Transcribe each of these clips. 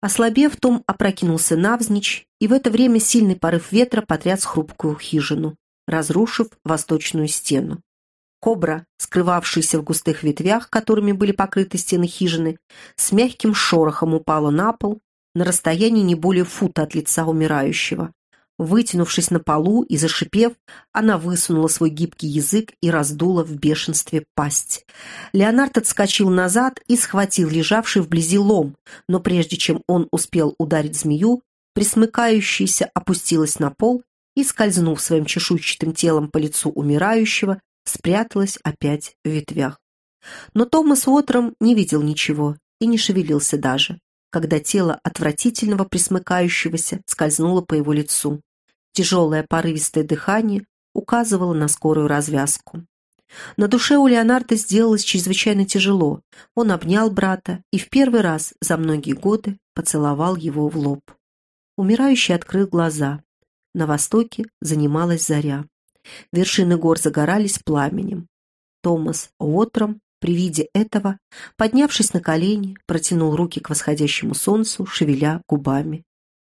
Ослабев, Том опрокинулся навзничь, и в это время сильный порыв ветра потряс хрупкую хижину, разрушив восточную стену. Кобра, скрывавшаяся в густых ветвях, которыми были покрыты стены хижины, с мягким шорохом упала на пол на расстоянии не более фута от лица умирающего, Вытянувшись на полу и зашипев, она высунула свой гибкий язык и раздула в бешенстве пасть. Леонард отскочил назад и схватил лежавший вблизи лом, но прежде чем он успел ударить змею, присмыкающаяся опустилась на пол и, скользнув своим чешуйчатым телом по лицу умирающего, спряталась опять в ветвях. Но Томас Уотером не видел ничего и не шевелился даже, когда тело отвратительного присмыкающегося скользнуло по его лицу. Тяжелое порывистое дыхание указывало на скорую развязку. На душе у Леонардо сделалось чрезвычайно тяжело. Он обнял брата и в первый раз за многие годы поцеловал его в лоб. Умирающий открыл глаза. На востоке занималась заря. Вершины гор загорались пламенем. Томас Уотром при виде этого, поднявшись на колени, протянул руки к восходящему солнцу, шевеля губами.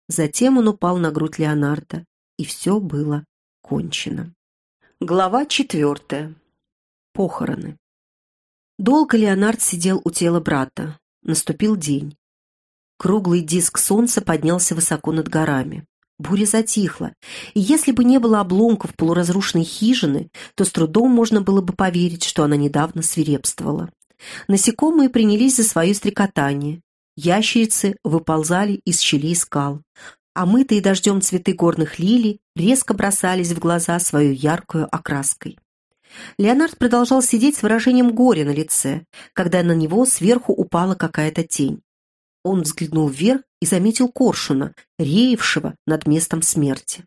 Затем он упал на грудь Леонардо и все было кончено. Глава четвертая. Похороны. Долго Леонард сидел у тела брата. Наступил день. Круглый диск солнца поднялся высоко над горами. Буря затихла, и если бы не было обломков полуразрушенной хижины, то с трудом можно было бы поверить, что она недавно свирепствовала. Насекомые принялись за свое стрекотание. Ящерицы выползали из щелей скал омытые дождем цветы горных лилий резко бросались в глаза свою яркую окраской. Леонард продолжал сидеть с выражением горя на лице, когда на него сверху упала какая-то тень. Он взглянул вверх и заметил коршуна, реевшего над местом смерти.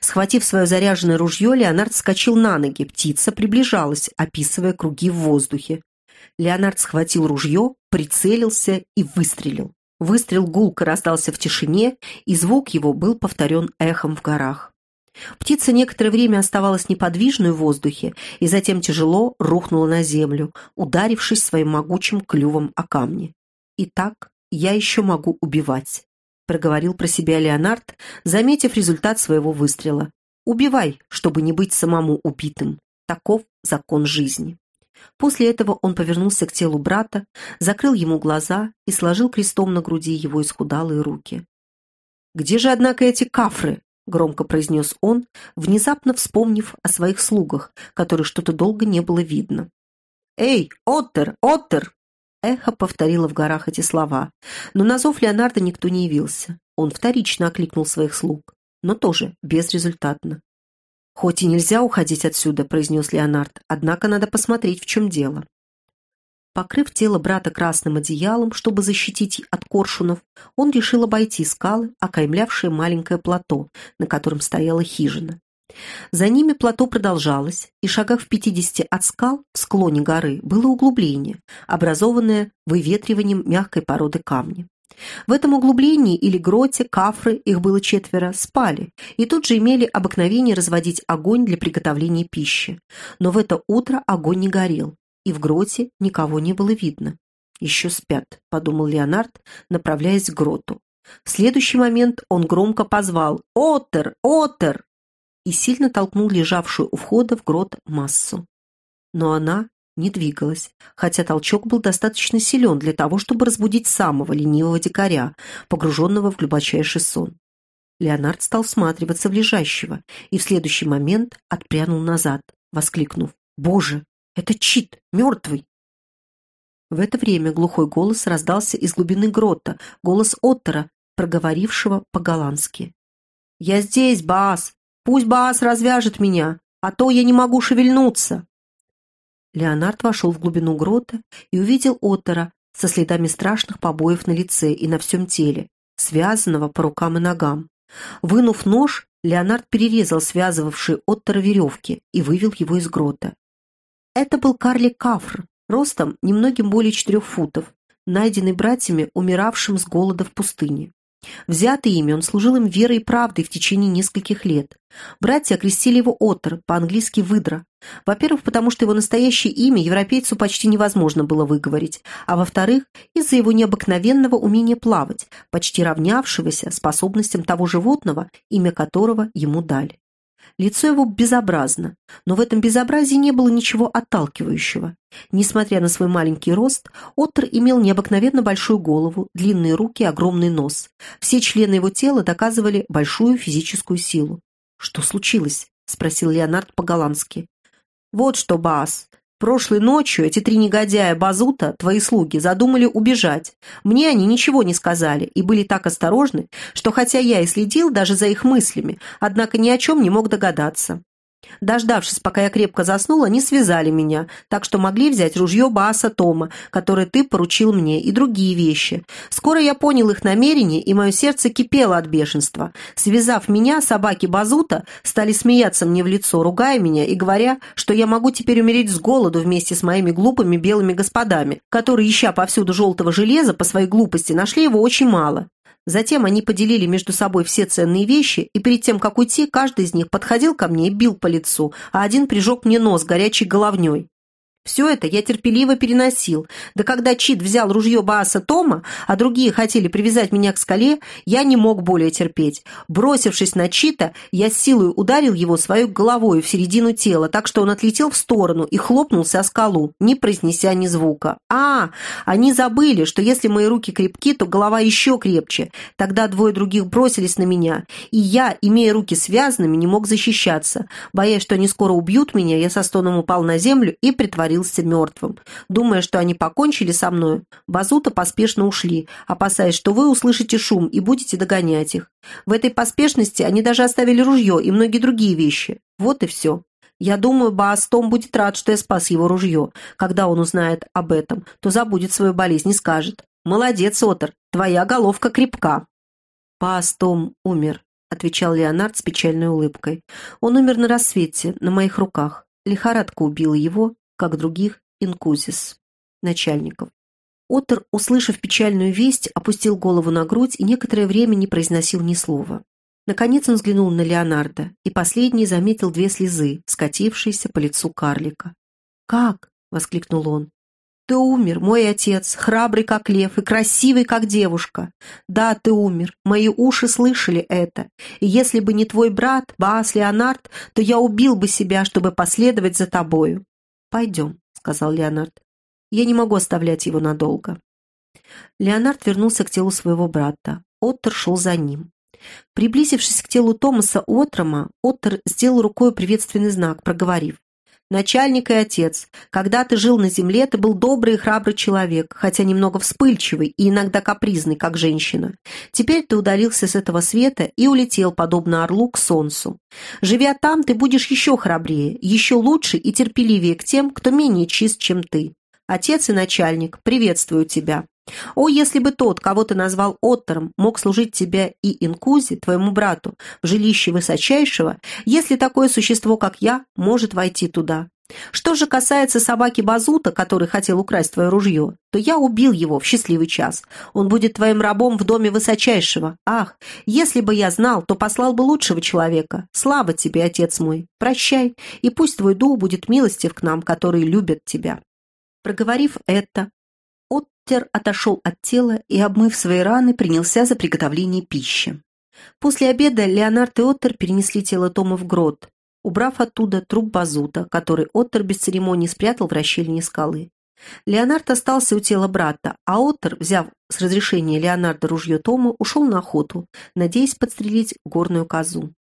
Схватив свое заряженное ружье, Леонард вскочил на ноги. Птица приближалась, описывая круги в воздухе. Леонард схватил ружье, прицелился и выстрелил. Выстрел гулко раздался в тишине, и звук его был повторен эхом в горах. Птица некоторое время оставалась неподвижной в воздухе и затем тяжело рухнула на землю, ударившись своим могучим клювом о камни. «Итак, я еще могу убивать», — проговорил про себя Леонард, заметив результат своего выстрела. «Убивай, чтобы не быть самому убитым. Таков закон жизни». После этого он повернулся к телу брата, закрыл ему глаза и сложил крестом на груди его исхудалые руки. «Где же, однако, эти кафры?» — громко произнес он, внезапно вспомнив о своих слугах, которые что-то долго не было видно. «Эй, Оттер, Оттер!» Эхо повторило в горах эти слова, но на зов Леонардо никто не явился. Он вторично окликнул своих слуг, но тоже безрезультатно. «Хоть и нельзя уходить отсюда», — произнес Леонард, «однако надо посмотреть, в чем дело». Покрыв тело брата красным одеялом, чтобы защитить от коршунов, он решил обойти скалы, окаймлявшие маленькое плато, на котором стояла хижина. За ними плато продолжалось, и шагах в пятидесяти от скал в склоне горы было углубление, образованное выветриванием мягкой породы камня. В этом углублении или гроте кафры, их было четверо, спали и тут же имели обыкновение разводить огонь для приготовления пищи. Но в это утро огонь не горел, и в гроте никого не было видно. «Еще спят», — подумал Леонард, направляясь к гроту. В следующий момент он громко позвал «Оттер! Оттер!» и сильно толкнул лежавшую у входа в грот массу. Но она не двигалась, хотя толчок был достаточно силен для того, чтобы разбудить самого ленивого дикаря, погруженного в глубочайший сон. Леонард стал всматриваться в лежащего и в следующий момент отпрянул назад, воскликнув «Боже, это Чит, мертвый!» В это время глухой голос раздался из глубины грота, голос Оттера, проговорившего по-голландски. «Я здесь, Баас! Пусть Баас развяжет меня, а то я не могу шевельнуться!» Леонард вошел в глубину грота и увидел Оттера со следами страшных побоев на лице и на всем теле, связанного по рукам и ногам. Вынув нож, Леонард перерезал связывавшие Оттера веревки и вывел его из грота. Это был карлик Кафр, ростом немногим более четырех футов, найденный братьями, умиравшим с голода в пустыне. Взятый ими, он служил им верой и правдой в течение нескольких лет. Братья окрестили его Оттер, по-английски «выдра». Во-первых, потому что его настоящее имя европейцу почти невозможно было выговорить, а во-вторых, из-за его необыкновенного умения плавать, почти равнявшегося способностям того животного, имя которого ему дали. Лицо его безобразно, но в этом безобразии не было ничего отталкивающего. Несмотря на свой маленький рост, Оттер имел необыкновенно большую голову, длинные руки, огромный нос. Все члены его тела доказывали большую физическую силу. «Что случилось?» — спросил Леонард по-голландски. «Вот что, Баас, Прошлой ночью эти три негодяя Базута, твои слуги, задумали убежать. Мне они ничего не сказали и были так осторожны, что хотя я и следил даже за их мыслями, однако ни о чем не мог догадаться. Дождавшись, пока я крепко заснула, они связали меня, так что могли взять ружье Бааса Тома, которое ты поручил мне, и другие вещи. Скоро я понял их намерение, и мое сердце кипело от бешенства. Связав меня, собаки Базута стали смеяться мне в лицо, ругая меня и говоря, что я могу теперь умереть с голоду вместе с моими глупыми белыми господами, которые, ища повсюду желтого железа, по своей глупости нашли его очень мало. Затем они поделили между собой все ценные вещи, и перед тем, как уйти, каждый из них подходил ко мне и бил по лицу, а один прижег мне нос горячей головней. Все это я терпеливо переносил. Да когда Чит взял ружье Бааса Тома, а другие хотели привязать меня к скале, я не мог более терпеть. Бросившись на Чита, я с силой ударил его своей головой в середину тела, так что он отлетел в сторону и хлопнулся о скалу, не произнеся ни звука. А, они забыли, что если мои руки крепки, то голова еще крепче. Тогда двое других бросились на меня, и я, имея руки связанными, не мог защищаться. Боясь, что они скоро убьют меня, я со стоном упал на землю и притворился притворился мертвым. Думая, что они покончили со мною, Базута поспешно ушли, опасаясь, что вы услышите шум и будете догонять их. В этой поспешности они даже оставили ружье и многие другие вещи. Вот и все. Я думаю, Баастом будет рад, что я спас его ружье. Когда он узнает об этом, то забудет свою болезнь и скажет. «Молодец, Отор, твоя головка крепка». «Баастом умер», — отвечал Леонард с печальной улыбкой. «Он умер на рассвете, на моих руках. Лихорадка убила его, как других инкузис, начальников. Оттер, услышав печальную весть, опустил голову на грудь и некоторое время не произносил ни слова. Наконец он взглянул на Леонардо, и последний заметил две слезы, скатившиеся по лицу карлика. «Как?» — воскликнул он. «Ты умер, мой отец, храбрый, как лев, и красивый, как девушка. Да, ты умер, мои уши слышали это, и если бы не твой брат, Баас Леонард, то я убил бы себя, чтобы последовать за тобою. «Пойдем», — сказал Леонард. «Я не могу оставлять его надолго». Леонард вернулся к телу своего брата. Оттер шел за ним. Приблизившись к телу Томаса Отрома, Оттер сделал рукой приветственный знак, проговорив. Начальник и отец, когда ты жил на земле, ты был добрый и храбрый человек, хотя немного вспыльчивый и иногда капризный, как женщина. Теперь ты удалился с этого света и улетел, подобно орлу, к солнцу. Живя там, ты будешь еще храбрее, еще лучше и терпеливее к тем, кто менее чист, чем ты. Отец и начальник, приветствую тебя. О, если бы тот, кого ты назвал Оттером, мог служить тебе и Инкузе, твоему брату, в жилище высочайшего, если такое существо, как я, может войти туда. Что же касается собаки Базута, который хотел украсть твое ружье, то я убил его в счастливый час. Он будет твоим рабом в доме высочайшего. Ах, если бы я знал, то послал бы лучшего человека. Слава тебе, отец мой. Прощай, и пусть твой дух будет милостив к нам, которые любят тебя». Проговорив это, Оттер отошел от тела и, обмыв свои раны, принялся за приготовление пищи. После обеда Леонард и Оттер перенесли тело Тома в грот, убрав оттуда труп Базута, который Оттер без церемонии спрятал в расщелине скалы. Леонард остался у тела брата, а Оттер, взяв с разрешения Леонарда ружье Тома, ушел на охоту, надеясь подстрелить горную козу.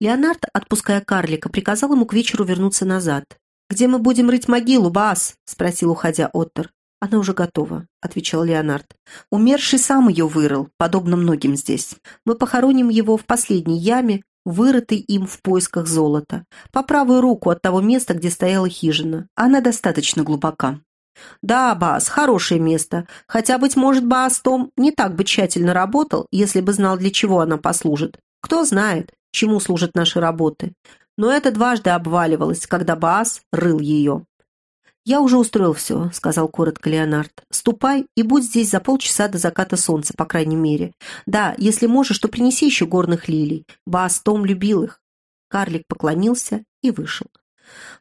Леонард, отпуская карлика, приказал ему к вечеру вернуться назад. «Где мы будем рыть могилу, Бас?» — спросил, уходя Оттер. «Она уже готова», — отвечал Леонард. «Умерший сам ее вырыл, подобно многим здесь. Мы похороним его в последней яме, вырытой им в поисках золота, по правую руку от того места, где стояла хижина. Она достаточно глубока». «Да, Бас, хорошее место. Хотя, быть может, Баас Том не так бы тщательно работал, если бы знал, для чего она послужит. Кто знает, чему служат наши работы. Но это дважды обваливалось, когда Баас рыл ее. «Я уже устроил все», — сказал коротко Леонард. «Ступай и будь здесь за полчаса до заката солнца, по крайней мере. Да, если можешь, то принеси еще горных лилий. Бас Том любил их». Карлик поклонился и вышел.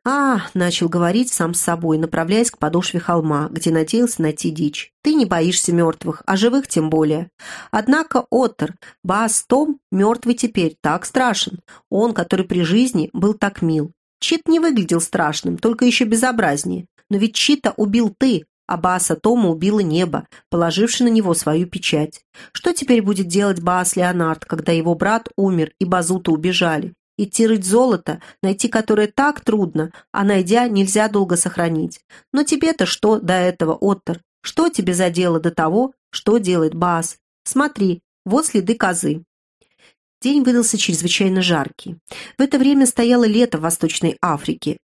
«А», — начал говорить сам с собой, направляясь к подошве холма, где надеялся найти дичь. «Ты не боишься мертвых, а живых тем более. Однако Оттер, Бас Том, мертвый теперь, так страшен. Он, который при жизни был так мил. Чит не выглядел страшным, только еще безобразнее. Но ведь Чита убил ты, а Бааса Тома убило небо, положивши на него свою печать. Что теперь будет делать Баас Леонард, когда его брат умер и Базута убежали? Идти рыть золото, найти которое так трудно, а найдя, нельзя долго сохранить. Но тебе-то что до этого, Оттер? Что тебе за дело до того, что делает Баас? Смотри, вот следы козы. День выдался чрезвычайно жаркий. В это время стояло лето в Восточной Африке,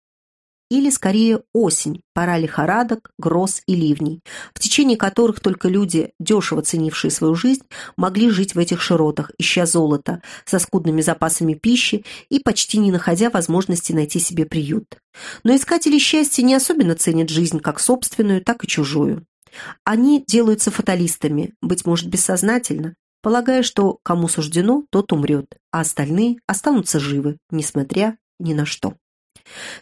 или, скорее, осень, пора лихорадок, гроз и ливней, в течение которых только люди, дешево ценившие свою жизнь, могли жить в этих широтах, ища золото, со скудными запасами пищи и почти не находя возможности найти себе приют. Но искатели счастья не особенно ценят жизнь как собственную, так и чужую. Они делаются фаталистами, быть может, бессознательно, полагая, что кому суждено, тот умрет, а остальные останутся живы, несмотря ни на что.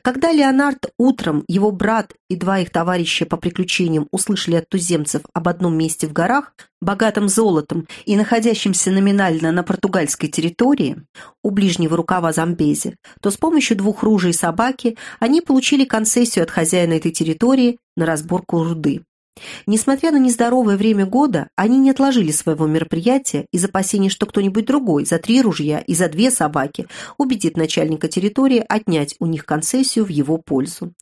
Когда Леонард утром, его брат и два их товарища по приключениям услышали от туземцев об одном месте в горах, богатом золотом и находящемся номинально на португальской территории, у ближнего рукава Замбези, то с помощью двух ружей собаки они получили концессию от хозяина этой территории на разборку руды. Несмотря на нездоровое время года, они не отложили своего мероприятия из опасения, что кто-нибудь другой за три ружья и за две собаки убедит начальника территории отнять у них концессию в его пользу.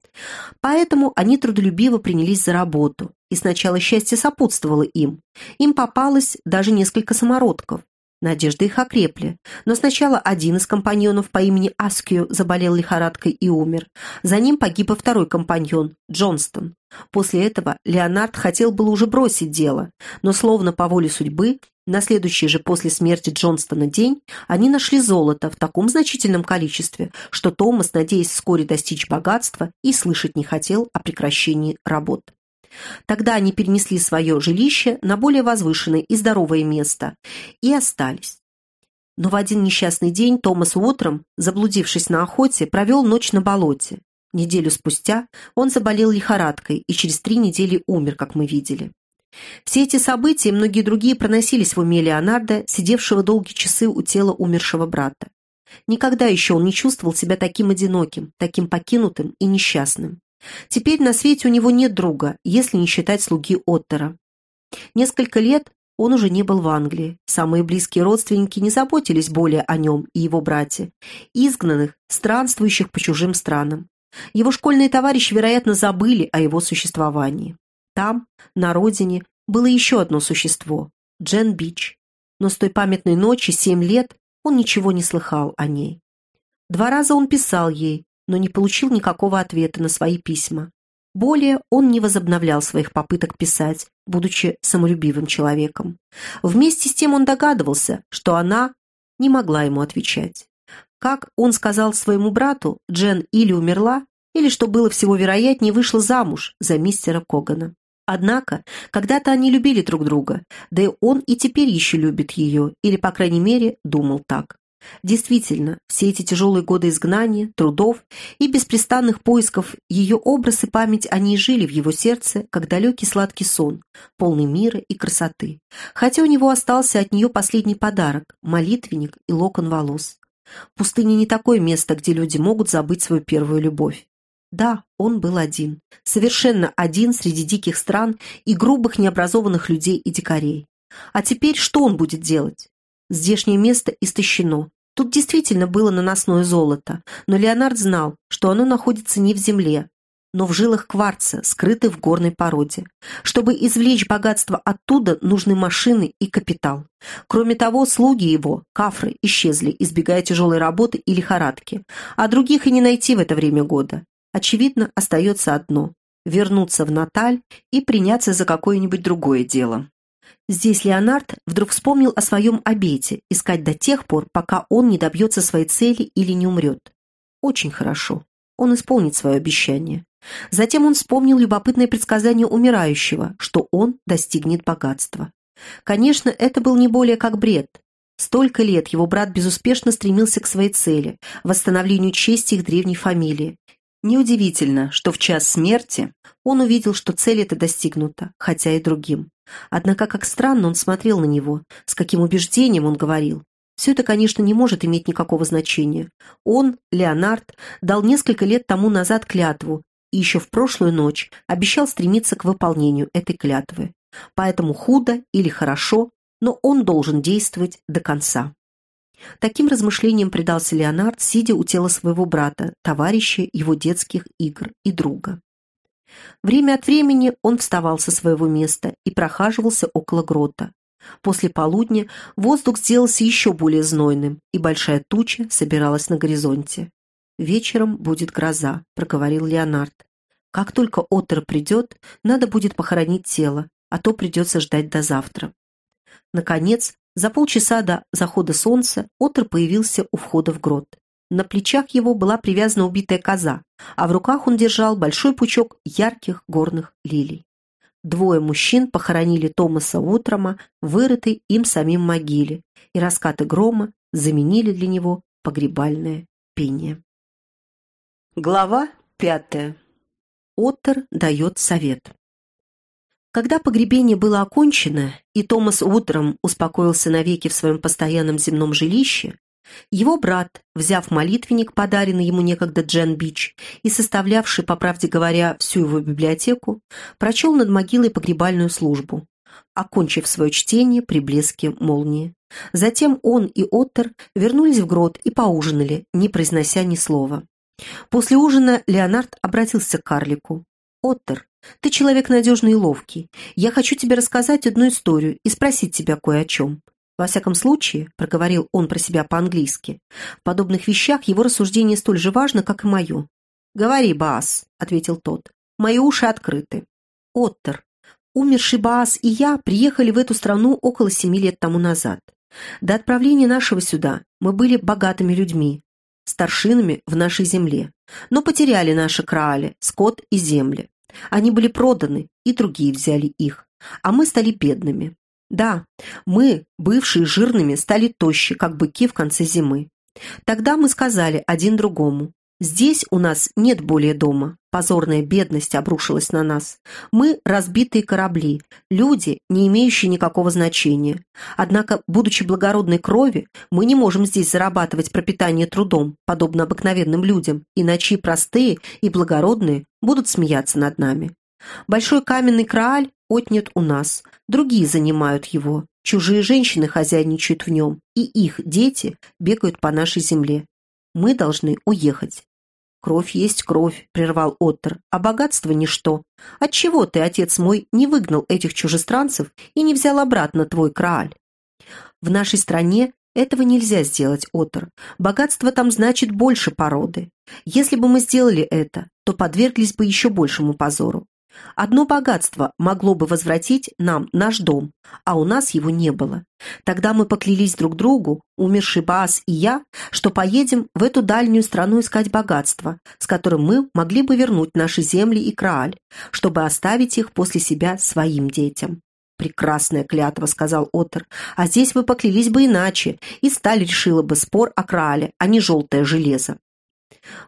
Поэтому они трудолюбиво принялись за работу, и сначала счастье сопутствовало им. Им попалось даже несколько самородков, Надежды их окрепли, но сначала один из компаньонов по имени Аскью заболел лихорадкой и умер. За ним погиб и второй компаньон, Джонстон. После этого Леонард хотел было уже бросить дело, но словно по воле судьбы, на следующий же после смерти Джонстона день они нашли золото в таком значительном количестве, что Томас, надеясь вскоре достичь богатства, и слышать не хотел о прекращении работ. Тогда они перенесли свое жилище на более возвышенное и здоровое место и остались. Но в один несчастный день Томас утром, заблудившись на охоте, провел ночь на болоте. Неделю спустя он заболел лихорадкой и через три недели умер, как мы видели. Все эти события и многие другие проносились в уме Леонардо, сидевшего долгие часы у тела умершего брата. Никогда еще он не чувствовал себя таким одиноким, таким покинутым и несчастным. Теперь на свете у него нет друга, если не считать слуги Оттера. Несколько лет он уже не был в Англии. Самые близкие родственники не заботились более о нем и его брате, изгнанных, странствующих по чужим странам. Его школьные товарищи, вероятно, забыли о его существовании. Там, на родине, было еще одно существо – Джен Бич. Но с той памятной ночи, семь лет, он ничего не слыхал о ней. Два раза он писал ей, но не получил никакого ответа на свои письма. Более он не возобновлял своих попыток писать, будучи самолюбивым человеком. Вместе с тем он догадывался, что она не могла ему отвечать. Как он сказал своему брату, Джен или умерла, или, что было всего вероятнее, вышла замуж за мистера Когана. Однако, когда-то они любили друг друга, да и он и теперь еще любит ее, или, по крайней мере, думал так. Действительно, все эти тяжелые годы изгнания, трудов и беспрестанных поисков ее образ и память они жили в его сердце, как далекий сладкий сон, полный мира и красоты. Хотя у него остался от нее последний подарок – молитвенник и локон волос. Пустыня не такое место, где люди могут забыть свою первую любовь. Да, он был один, совершенно один среди диких стран и грубых необразованных людей и дикарей. А теперь что он будет делать? Здешнее место истощено. Тут действительно было наносное золото, но Леонард знал, что оно находится не в земле, но в жилах кварца, скрытой в горной породе. Чтобы извлечь богатство оттуда, нужны машины и капитал. Кроме того, слуги его, кафры, исчезли, избегая тяжелой работы и лихорадки, а других и не найти в это время года. Очевидно, остается одно – вернуться в Наталь и приняться за какое-нибудь другое дело. Здесь Леонард вдруг вспомнил о своем обете искать до тех пор, пока он не добьется своей цели или не умрет. Очень хорошо. Он исполнит свое обещание. Затем он вспомнил любопытное предсказание умирающего, что он достигнет богатства. Конечно, это был не более как бред. Столько лет его брат безуспешно стремился к своей цели – восстановлению чести их древней фамилии. Неудивительно, что в час смерти он увидел, что цель эта достигнута, хотя и другим. Однако как странно он смотрел на него, с каким убеждением он говорил. Все это, конечно, не может иметь никакого значения. Он, Леонард, дал несколько лет тому назад клятву и еще в прошлую ночь обещал стремиться к выполнению этой клятвы. Поэтому худо или хорошо, но он должен действовать до конца. Таким размышлениям предался Леонард, сидя у тела своего брата, товарища его детских игр и друга. Время от времени он вставал со своего места и прохаживался около грота. После полудня воздух сделался еще более знойным, и большая туча собиралась на горизонте. «Вечером будет гроза», — проговорил Леонард. «Как только Оттер придет, надо будет похоронить тело, а то придется ждать до завтра». Наконец, за полчаса до захода солнца Оттер появился у входа в грот. На плечах его была привязана убитая коза, а в руках он держал большой пучок ярких горных лилий. Двое мужчин похоронили Томаса Утрома вырытой им самим могиле, и раскаты грома заменили для него погребальное пение. Глава пятая. Оттер дает совет. Когда погребение было окончено, и Томас утром успокоился навеки в своем постоянном земном жилище, его брат, взяв молитвенник, подаренный ему некогда Джен Бич, и составлявший, по правде говоря, всю его библиотеку, прочел над могилой погребальную службу, окончив свое чтение при блеске молнии. Затем он и Оттер вернулись в грот и поужинали, не произнося ни слова. После ужина Леонард обратился к карлику. «Оттер, ты человек надежный и ловкий. Я хочу тебе рассказать одну историю и спросить тебя кое о чем. Во всяком случае, проговорил он про себя по-английски, в подобных вещах его рассуждение столь же важно, как и мое. «Говори, Баас», — ответил тот, — «мои уши открыты». «Оттер, умерший Баас и я приехали в эту страну около семи лет тому назад. До отправления нашего сюда мы были богатыми людьми, старшинами в нашей земле, но потеряли наши краали, скот и земли. Они были проданы, и другие взяли их, а мы стали бедными. Да, мы, бывшие жирными, стали тощи, как быки в конце зимы. Тогда мы сказали один другому, здесь у нас нет более дома, позорная бедность обрушилась на нас. Мы разбитые корабли, люди, не имеющие никакого значения. Однако, будучи благородной крови, мы не можем здесь зарабатывать пропитание трудом, подобно обыкновенным людям, иначе простые, и благородные будут смеяться над нами. Большой каменный крааль отнят у нас, другие занимают его, чужие женщины хозяйничают в нем, и их дети бегают по нашей земле. Мы должны уехать. «Кровь есть кровь», — прервал Оттер, — «а богатство — ничто. Отчего ты, отец мой, не выгнал этих чужестранцев и не взял обратно твой крааль?» «В нашей стране этого нельзя сделать, Оттер. Богатство там значит больше породы. Если бы мы сделали это, то подверглись бы еще большему позору. Одно богатство могло бы возвратить нам наш дом, а у нас его не было. Тогда мы поклялись друг другу, умерший Баас и я, что поедем в эту дальнюю страну искать богатство, с которым мы могли бы вернуть наши земли и Крааль, чтобы оставить их после себя своим детям. «Прекрасная клятва», — сказал Оттер. «А здесь вы поклялись бы иначе, и сталь решила бы спор о Краале, а не желтое железо».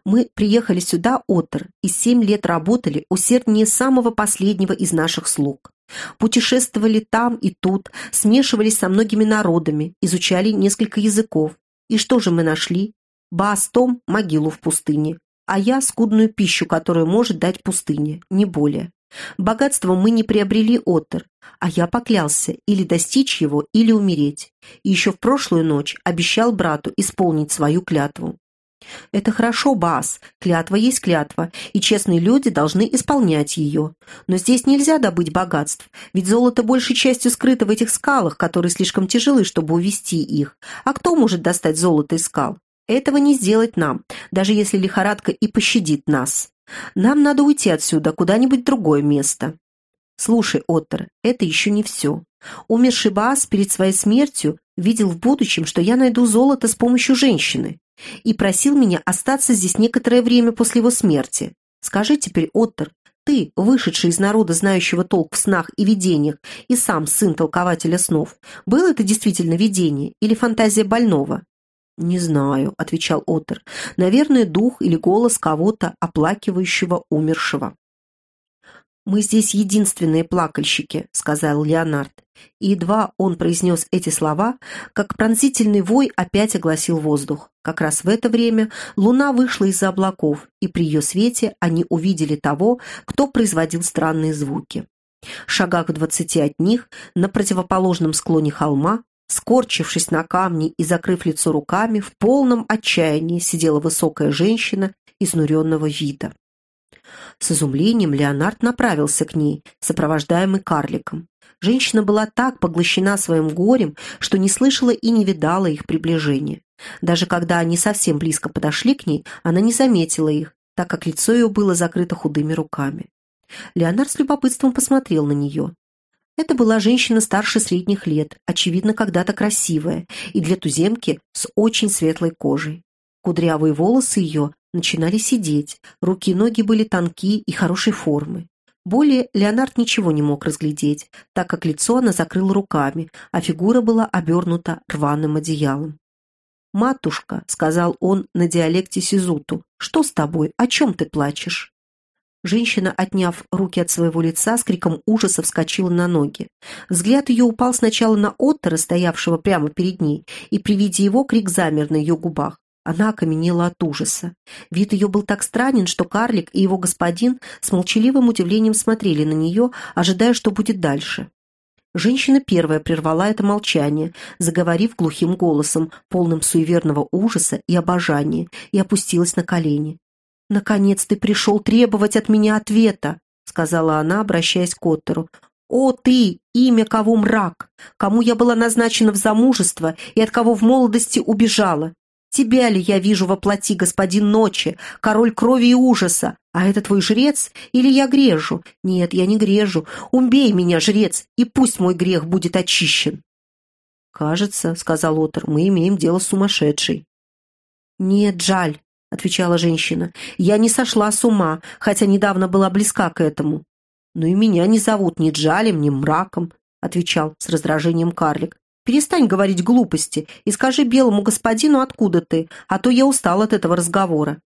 Мы приехали сюда, Отр, и семь лет работали усерднее самого последнего из наших слуг. Путешествовали там и тут, смешивались со многими народами, изучали несколько языков. И что же мы нашли? Баастом – могилу в пустыне, а я – скудную пищу, которую может дать пустыня, не более. Богатство мы не приобрели, Оттер, а я поклялся или достичь его, или умереть. И еще в прошлую ночь обещал брату исполнить свою клятву. Это хорошо, Бас, клятва есть клятва, и честные люди должны исполнять ее. Но здесь нельзя добыть богатств, ведь золото большей частью скрыто в этих скалах, которые слишком тяжелы, чтобы увести их. А кто может достать золото из скал? Этого не сделать нам, даже если лихорадка и пощадит нас. Нам надо уйти отсюда, куда-нибудь другое место. Слушай, Оттер, это еще не все. Умерший Баас перед своей смертью видел в будущем, что я найду золото с помощью женщины и просил меня остаться здесь некоторое время после его смерти. Скажи теперь, Оттер, ты, вышедший из народа, знающего толк в снах и видениях, и сам сын толкователя снов, было это действительно видение или фантазия больного?» «Не знаю», — отвечал Оттер. «Наверное, дух или голос кого-то, оплакивающего умершего». «Мы здесь единственные плакальщики», — сказал Леонард. И едва он произнес эти слова, как пронзительный вой опять огласил воздух. Как раз в это время луна вышла из-за облаков, и при ее свете они увидели того, кто производил странные звуки. В шагах в двадцати от них, на противоположном склоне холма, скорчившись на камне и закрыв лицо руками, в полном отчаянии сидела высокая женщина изнуренного вида. С изумлением Леонард направился к ней, сопровождаемый карликом. Женщина была так поглощена своим горем, что не слышала и не видала их приближения. Даже когда они совсем близко подошли к ней, она не заметила их, так как лицо ее было закрыто худыми руками. Леонард с любопытством посмотрел на нее. Это была женщина старше средних лет, очевидно, когда-то красивая, и для туземки с очень светлой кожей. Кудрявые волосы ее начинали сидеть, руки и ноги были тонкие и хорошей формы. Более Леонард ничего не мог разглядеть, так как лицо она закрыла руками, а фигура была обернута рваным одеялом. «Матушка», — сказал он на диалекте Сизуту, — «что с тобой? О чем ты плачешь?» Женщина, отняв руки от своего лица, с криком ужаса вскочила на ноги. Взгляд ее упал сначала на Оттера, стоявшего прямо перед ней, и при виде его крик замер на ее губах. Она окаменела от ужаса. Вид ее был так странен, что карлик и его господин с молчаливым удивлением смотрели на нее, ожидая, что будет дальше. Женщина первая прервала это молчание, заговорив глухим голосом, полным суеверного ужаса и обожания, и опустилась на колени. «Наконец ты пришел требовать от меня ответа», — сказала она, обращаясь к Оттеру. «О, ты, имя кого мрак, кому я была назначена в замужество и от кого в молодости убежала. Тебя ли я вижу во плоти, господин ночи, король крови и ужаса? А это твой жрец? Или я грежу? Нет, я не грежу. Убей меня, жрец, и пусть мой грех будет очищен. «Кажется, — сказал Отор, — мы имеем дело с сумасшедшей». «Нет, жаль», — отвечала женщина, — «я не сошла с ума, хотя недавно была близка к этому». «Ну и меня не зовут ни Джалем, ни Мраком», — отвечал с раздражением карлик. Перестань говорить глупости и скажи белому господину, откуда ты, а то я устал от этого разговора.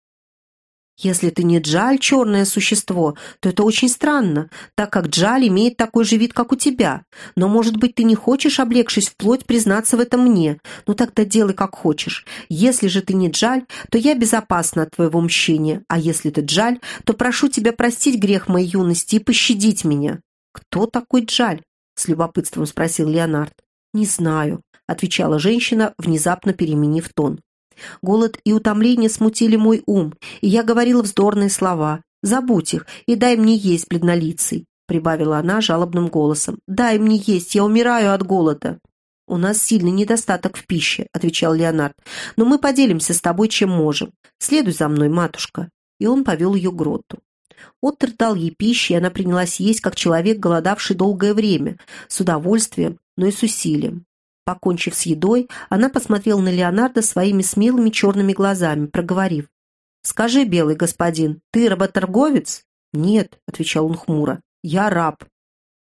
Если ты не Джаль, черное существо, то это очень странно, так как Джаль имеет такой же вид, как у тебя. Но, может быть, ты не хочешь, облегшись в плоть, признаться в этом мне. Ну тогда делай, как хочешь. Если же ты не Джаль, то я безопасна от твоего мщения, а если ты Джаль, то прошу тебя простить грех моей юности и пощадить меня». «Кто такой Джаль?» — с любопытством спросил Леонард. «Не знаю», — отвечала женщина, внезапно переменив тон. Голод и утомление смутили мой ум, и я говорила вздорные слова. «Забудь их и дай мне есть, бледнолицый», — прибавила она жалобным голосом. «Дай мне есть, я умираю от голода». «У нас сильный недостаток в пище», — отвечал Леонард. «Но мы поделимся с тобой, чем можем. Следуй за мной, матушка». И он повел ее к гроту. Оттер дал ей пищи, и она принялась есть, как человек, голодавший долгое время, с удовольствием, но и с усилием. Покончив с едой, она посмотрела на Леонардо своими смелыми черными глазами, проговорив. «Скажи, белый господин, ты работорговец?» «Нет», — отвечал он хмуро, — «я раб».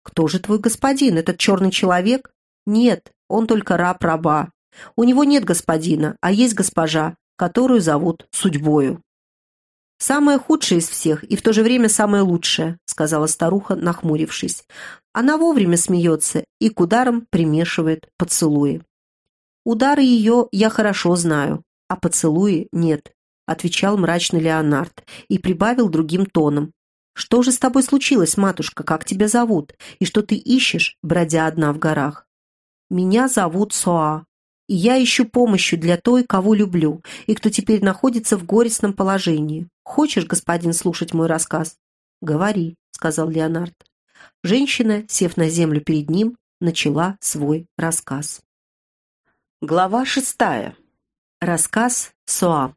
«Кто же твой господин, этот черный человек?» «Нет, он только раб раба. У него нет господина, а есть госпожа, которую зовут судьбою». «Самое худшее из всех и в то же время самое лучшее», — сказала старуха, нахмурившись. Она вовремя смеется и к ударам примешивает поцелуи. «Удары ее я хорошо знаю, а поцелуи нет», — отвечал мрачно Леонард и прибавил другим тоном. «Что же с тобой случилось, матушка, как тебя зовут, и что ты ищешь, бродя одна в горах?» «Меня зовут Соа, и я ищу помощи для той, кого люблю, и кто теперь находится в горестном положении. Хочешь, господин, слушать мой рассказ?» «Говори», — сказал Леонард. Женщина, сев на землю перед ним, начала свой рассказ. Глава шестая. Рассказ Соа.